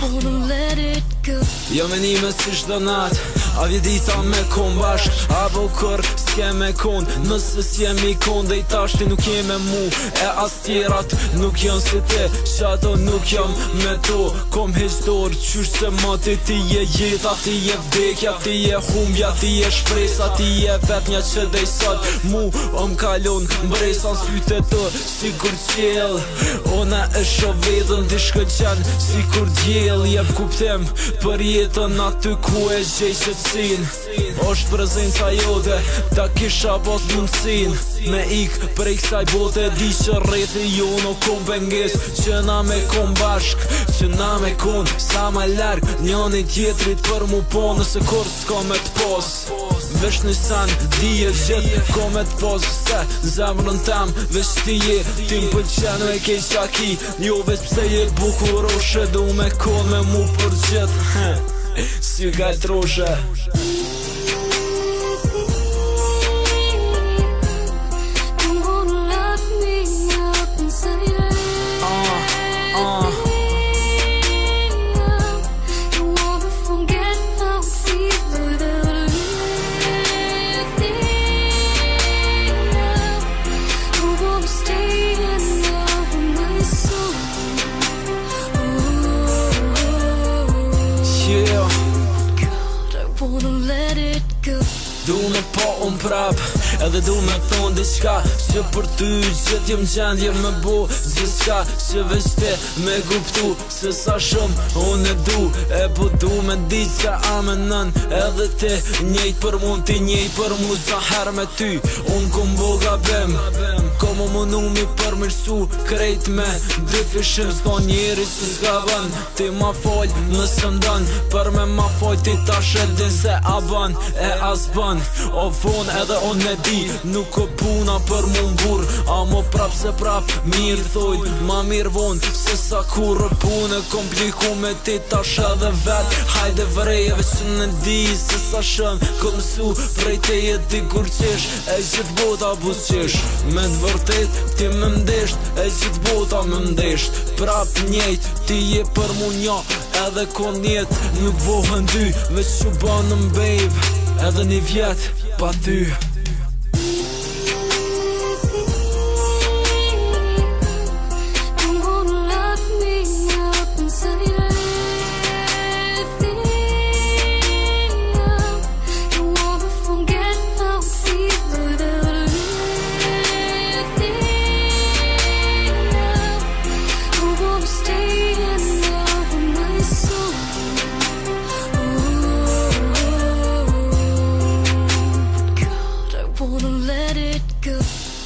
Po Jo me një mështë shdo natë A vjedita me kon Apo kër s'ke me kon Nëse s'jem kon Dhe i tashti nuk jem mu E as tjerat nuk jën si te Shato nuk jam me to Kom heq dorë Qysh se mati ti je jeta Ti je vdekja Ti je humbja Ti je shpresa Ti je vet një që dhe i sot Mu om kalon Mbresan s'yte të Si kur qel Ona e shovedhën Dishkë qen Si kur djel Jep kuptem Për jetën aty ku e gjej që të mundësin është prezin sa jode Ta kisha bos mundësin Me ik për i kësaj bote Di që rreti jo në kom Që na me kom bashk Që na me kon sa ma lark Njën tjetrit për mu po Nëse kërës ko me t'pos pos Vesh një san, di e gjith Ko me t'pos pos Se zemrën tam Vesh ti je Tim për qenë me kej qaki Jo vesh pëse je bukuro Shedu me kon me mu për gjith сигать ружа. Du me po unë prap Edhe du me thonë diçka Se për ty që t'jem qenë me bo zi shka Se veshte me guptu Se sa shumë unë e du E po du me di që amenën Edhe ti njejt për mund Ti njejt për mu Zahar me ty Unë kumbo gabem Unë kumbo gabem më mënu mi përmërsu krejt me Dëfishim s'ka njeri së zgaban Ti ma fojt në mdan Për me ma fojt ti ta shedin se a E as ban O fun edhe o e di Nuk o puna për mu prap se prap Mirë thujnë, ma mirë vonë Se sa kurë punë Kompliku me ti ta shë dhe vetë Hajde vërreje vësë në di Se sa shënë, këmë su Prej te jetë di kur qesh E gjithë bota busë Me në vërtet, ti me mdesht E gjithë bota me mdesht Prap njejtë, ti je për mu një Edhe kon jetë, nuk vohën dy veç që banë në mbejvë Edhe një vjetë, pa ty to let it go.